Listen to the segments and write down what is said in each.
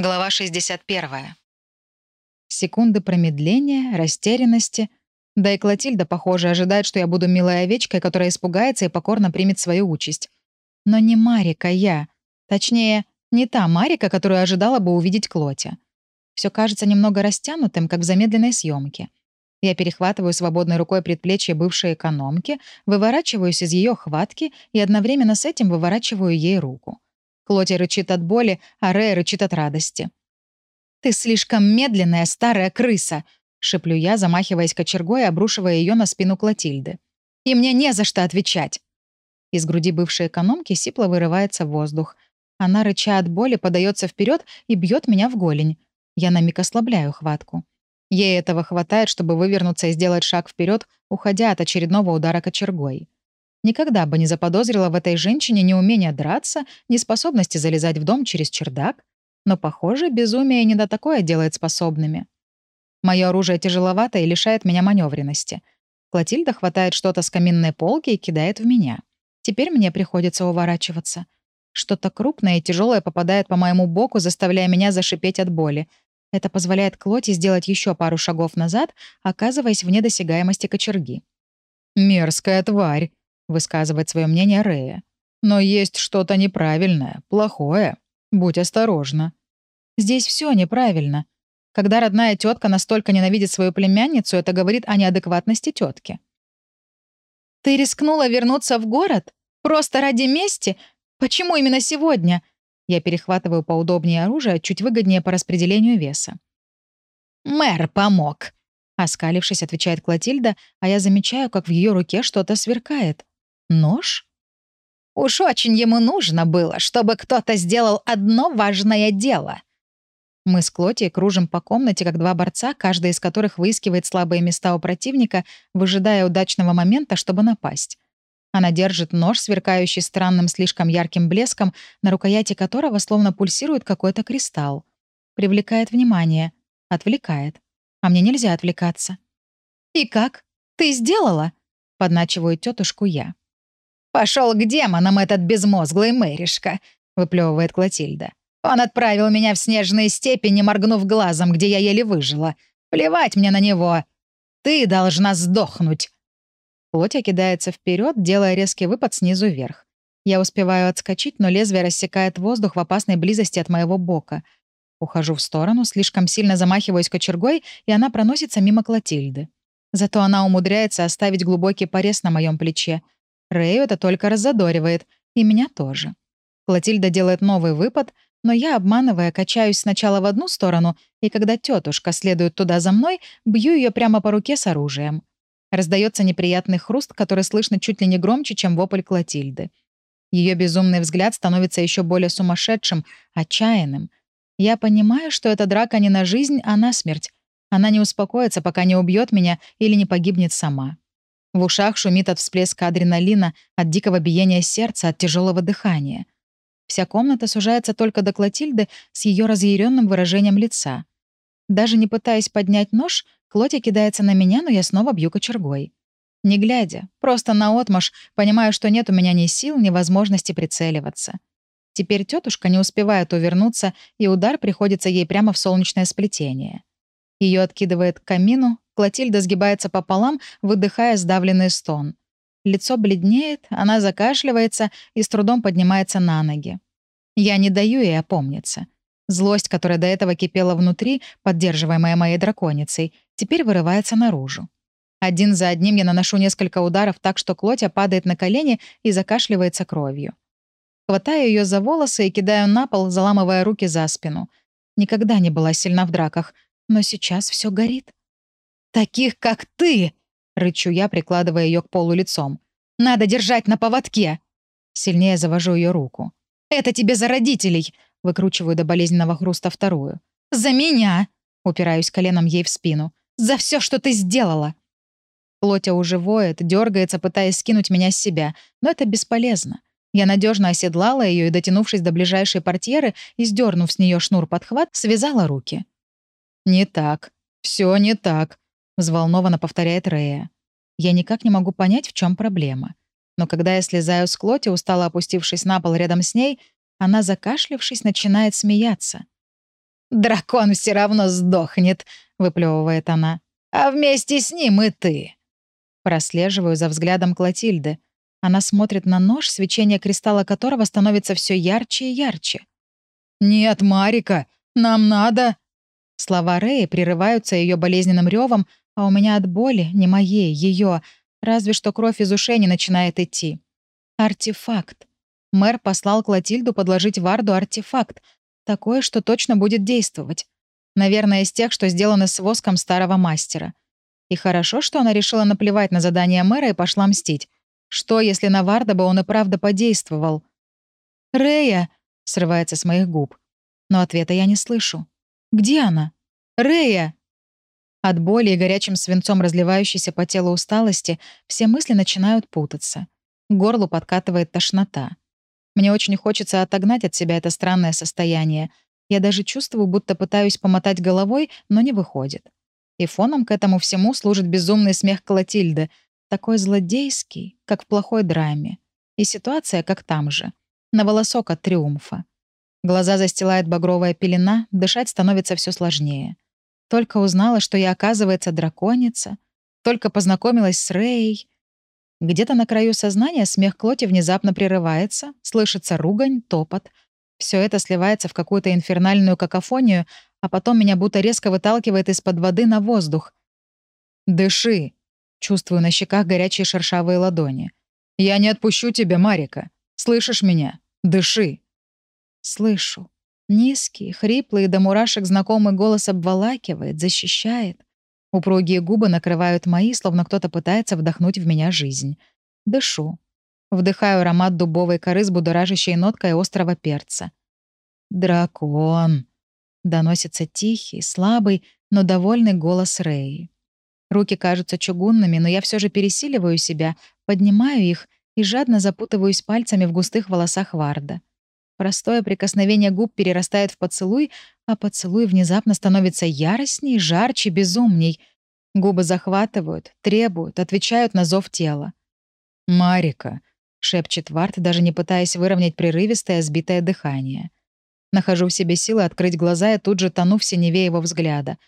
Глава 61. Секунды промедления, растерянности. Да и Клотильда, похоже, ожидает, что я буду милой овечкой, которая испугается и покорно примет свою участь. Но не Марика я. Точнее, не та Марика, которую ожидала бы увидеть Клотя. Все кажется немного растянутым, как в замедленной съемке. Я перехватываю свободной рукой предплечье бывшей экономки, выворачиваюсь из ее хватки и одновременно с этим выворачиваю ей руку. Клоти рычит от боли, а Рэй рычит от радости. «Ты слишком медленная старая крыса!» — шеплю я, замахиваясь кочергой и обрушивая ее на спину Клотильды. «И мне не за что отвечать!» Из груди бывшей экономки сипло вырывается воздух. Она, рыча от боли, подается вперед и бьет меня в голень. Я на миг ослабляю хватку. Ей этого хватает, чтобы вывернуться и сделать шаг вперед, уходя от очередного удара кочергой. Никогда бы не заподозрила в этой женщине ни умения драться, ни способности залезать в дом через чердак. Но, похоже, безумие не до такое делает способными. Мое оружие тяжеловато и лишает меня маневренности. Клотильда хватает что-то с каминной полки и кидает в меня. Теперь мне приходится уворачиваться. Что-то крупное и тяжелое попадает по моему боку, заставляя меня зашипеть от боли. Это позволяет Клоти сделать еще пару шагов назад, оказываясь вне досягаемости кочерги. «Мерзкая тварь!» Высказывает свое мнение Рея. Но есть что-то неправильное, плохое. Будь осторожна. Здесь все неправильно. Когда родная тетка настолько ненавидит свою племянницу, это говорит о неадекватности тетки. Ты рискнула вернуться в город? Просто ради мести? Почему именно сегодня? Я перехватываю поудобнее оружие, чуть выгоднее по распределению веса. «Мэр помог», — оскалившись, отвечает Клотильда, а я замечаю, как в ее руке что-то сверкает. Нож? Уж очень ему нужно было, чтобы кто-то сделал одно важное дело. Мы с Клоти кружим по комнате, как два борца, каждый из которых выискивает слабые места у противника, выжидая удачного момента, чтобы напасть. Она держит нож, сверкающий странным слишком ярким блеском, на рукояти которого словно пульсирует какой-то кристалл. Привлекает внимание. Отвлекает. А мне нельзя отвлекаться. «И как? Ты сделала?» — подначиваю тетушку я. Пошел к демонам этот безмозглый мэришка», — выплевывает Клотильда. «Он отправил меня в снежные степи, не моргнув глазом, где я еле выжила. Плевать мне на него. Ты должна сдохнуть». Плотя кидается вперед, делая резкий выпад снизу вверх. Я успеваю отскочить, но лезвие рассекает воздух в опасной близости от моего бока. Ухожу в сторону, слишком сильно замахиваюсь кочергой, и она проносится мимо Клотильды. Зато она умудряется оставить глубокий порез на моем плече — Рэю это только раззадоривает, и меня тоже. Клотильда делает новый выпад, но я, обманывая, качаюсь сначала в одну сторону, и когда тетушка следует туда за мной, бью ее прямо по руке с оружием. Раздается неприятный хруст, который слышно чуть ли не громче, чем вопль Клотильды. Ее безумный взгляд становится еще более сумасшедшим, отчаянным. Я понимаю, что эта драка не на жизнь, а на смерть. Она не успокоится, пока не убьет меня или не погибнет сама. В ушах шумит от всплеска адреналина, от дикого биения сердца, от тяжелого дыхания. Вся комната сужается только до Клотильды с ее разъяренным выражением лица. Даже не пытаясь поднять нож, Клотя кидается на меня, но я снова бью кочергой. Не глядя, просто наотмашь, понимаю, что нет у меня ни сил, ни возможности прицеливаться. Теперь тетушка не успевает увернуться, и удар приходится ей прямо в солнечное сплетение. Ее откидывает к камину, Клотильда сгибается пополам, выдыхая сдавленный стон. Лицо бледнеет, она закашливается и с трудом поднимается на ноги. Я не даю ей опомниться. Злость, которая до этого кипела внутри, поддерживаемая моей драконицей, теперь вырывается наружу. Один за одним я наношу несколько ударов так, что Клотя падает на колени и закашливается кровью. Хватаю ее за волосы и кидаю на пол, заламывая руки за спину. Никогда не была сильна в драках, но сейчас все горит. «Таких, как ты!» — рычу я, прикладывая ее к полу лицом. «Надо держать на поводке!» Сильнее завожу ее руку. «Это тебе за родителей!» — выкручиваю до болезненного хруста вторую. «За меня!» — упираюсь коленом ей в спину. «За все, что ты сделала!» Плотя уже воет, дергается, пытаясь скинуть меня с себя, но это бесполезно. Я надежно оседлала ее и, дотянувшись до ближайшей портьеры и сдернув с нее шнур подхват, связала руки. «Не так. Все не так», взволнованно повторяет Рея. Я никак не могу понять, в чем проблема. Но когда я слезаю с Клоти, устало опустившись на пол рядом с ней, она, закашлившись, начинает смеяться. Дракон все равно сдохнет», — выплевывает она. «А вместе с ним и ты». Прослеживаю за взглядом Клотильды. Она смотрит на нож, свечение кристалла которого становится все ярче и ярче. «Нет, Марика, нам надо...» Слова Рэи прерываются ее болезненным ревом, а у меня от боли, не моей, ее, разве что кровь из ушей не начинает идти. Артефакт. Мэр послал Клотильду подложить Варду артефакт, такое, что точно будет действовать. Наверное, из тех, что сделаны с воском старого мастера. И хорошо, что она решила наплевать на задание мэра и пошла мстить. Что, если на Варда бы он и правда подействовал? «Рея!» — срывается с моих губ. Но ответа я не слышу. «Где она? Рея!» От боли и горячим свинцом разливающейся по телу усталости все мысли начинают путаться. К горлу подкатывает тошнота. Мне очень хочется отогнать от себя это странное состояние. Я даже чувствую, будто пытаюсь помотать головой, но не выходит. И фоном к этому всему служит безумный смех Клотильды, такой злодейский, как в плохой драме. И ситуация, как там же. На волосок от триумфа. Глаза застилает багровая пелена, дышать становится все сложнее. Только узнала, что я, оказывается, драконица. Только познакомилась с Рей. Где-то на краю сознания смех Клоти внезапно прерывается, слышится ругань, топот. Все это сливается в какую-то инфернальную какофонию, а потом меня будто резко выталкивает из-под воды на воздух. «Дыши!» Чувствую на щеках горячие шершавые ладони. «Я не отпущу тебя, Марика. Слышишь меня? Дыши!» Слышу. Низкий, хриплый до мурашек знакомый голос обволакивает, защищает. Упругие губы накрывают мои, словно кто-то пытается вдохнуть в меня жизнь. Дышу. Вдыхаю аромат дубовой коры с будоражащей ноткой острого перца. «Дракон!» — доносится тихий, слабый, но довольный голос Рэи. Руки кажутся чугунными, но я все же пересиливаю себя, поднимаю их и жадно запутываюсь пальцами в густых волосах Варда. Простое прикосновение губ перерастает в поцелуй, а поцелуй внезапно становится яростней, жарче, безумней. Губы захватывают, требуют, отвечают на зов тела. «Марика», — шепчет Вард, даже не пытаясь выровнять прерывистое, сбитое дыхание. Нахожу в себе силы открыть глаза и тут же тону в синеве его взгляда.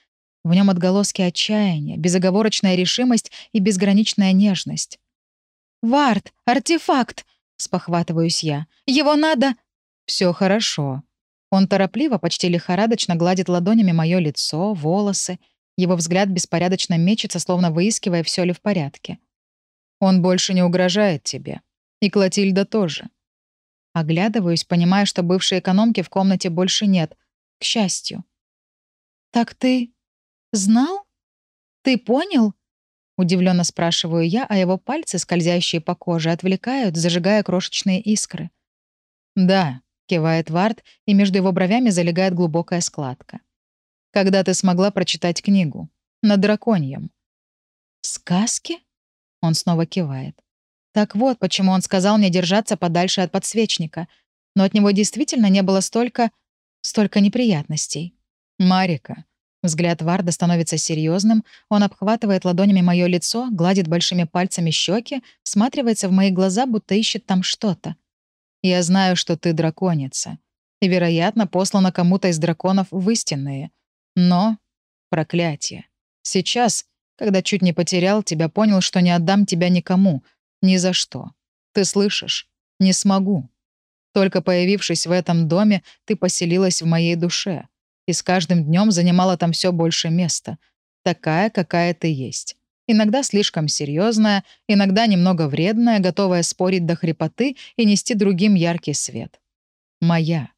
В нем отголоски отчаяния, безоговорочная решимость и безграничная нежность. «Вард! Артефакт!» — спохватываюсь я. «Его надо...» Все хорошо». Он торопливо, почти лихорадочно гладит ладонями мое лицо, волосы. Его взгляд беспорядочно мечется, словно выискивая, все ли в порядке. «Он больше не угрожает тебе. И Клотильда тоже». Оглядываюсь, понимая, что бывшей экономки в комнате больше нет. К счастью. «Так ты знал? Ты понял?» Удивленно спрашиваю я, а его пальцы, скользящие по коже, отвлекают, зажигая крошечные искры. «Да», кивает Вард, и между его бровями залегает глубокая складка. Когда ты смогла прочитать книгу? На драконьем. Сказки? Он снова кивает. Так вот, почему он сказал мне держаться подальше от подсвечника. Но от него действительно не было столько... столько неприятностей. Марика. Взгляд Варда становится серьезным, он обхватывает ладонями мое лицо, гладит большими пальцами щеки, всматривается в мои глаза, будто ищет там что-то. Я знаю, что ты драконица. И, вероятно, послана кому-то из драконов в истинные. Но... Проклятие. Сейчас, когда чуть не потерял тебя, понял, что не отдам тебя никому. Ни за что. Ты слышишь? Не смогу. Только появившись в этом доме, ты поселилась в моей душе. И с каждым днем занимала там все больше места. Такая, какая ты есть. Иногда слишком серьезная, иногда немного вредная, готовая спорить до хрипоты и нести другим яркий свет. Моя.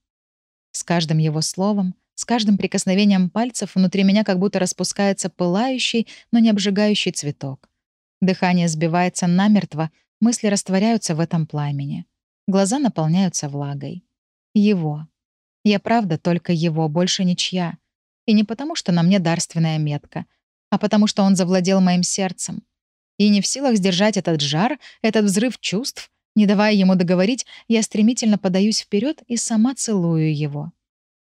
С каждым его словом, с каждым прикосновением пальцев внутри меня как будто распускается пылающий, но не обжигающий цветок. Дыхание сбивается намертво, мысли растворяются в этом пламени. Глаза наполняются влагой. Его. Я правда только его, больше ничья. И не потому, что на мне дарственная метка — а потому что он завладел моим сердцем. И не в силах сдержать этот жар, этот взрыв чувств, не давая ему договорить, я стремительно подаюсь вперед и сама целую его.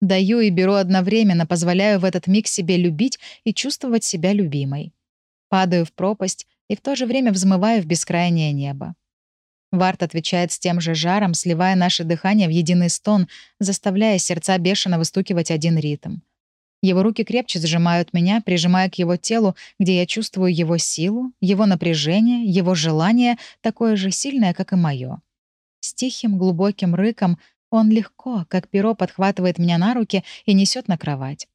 Даю и беру одновременно, позволяю в этот миг себе любить и чувствовать себя любимой. Падаю в пропасть и в то же время взмываю в бескрайнее небо. Варт отвечает с тем же жаром, сливая наше дыхание в единый стон, заставляя сердца бешено выстукивать один ритм. Его руки крепче сжимают меня, прижимая к его телу, где я чувствую его силу, его напряжение, его желание, такое же сильное, как и мое. С тихим, глубоким рыком он легко, как перо, подхватывает меня на руки и несет на кровать.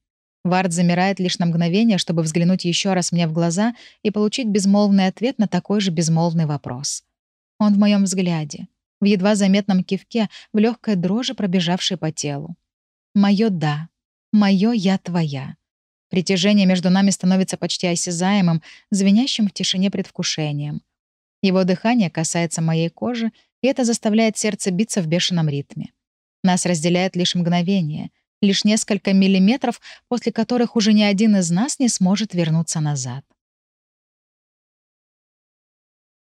Вард замирает лишь на мгновение, чтобы взглянуть еще раз мне в глаза и получить безмолвный ответ на такой же безмолвный вопрос. Он в моем взгляде, в едва заметном кивке, в легкой дрожи, пробежавшей по телу. Мое «да», мое «я твоя». Притяжение между нами становится почти осязаемым, звенящим в тишине предвкушением. Его дыхание касается моей кожи, и это заставляет сердце биться в бешеном ритме. Нас разделяет лишь мгновение, лишь несколько миллиметров, после которых уже ни один из нас не сможет вернуться назад.